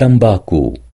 تمباكو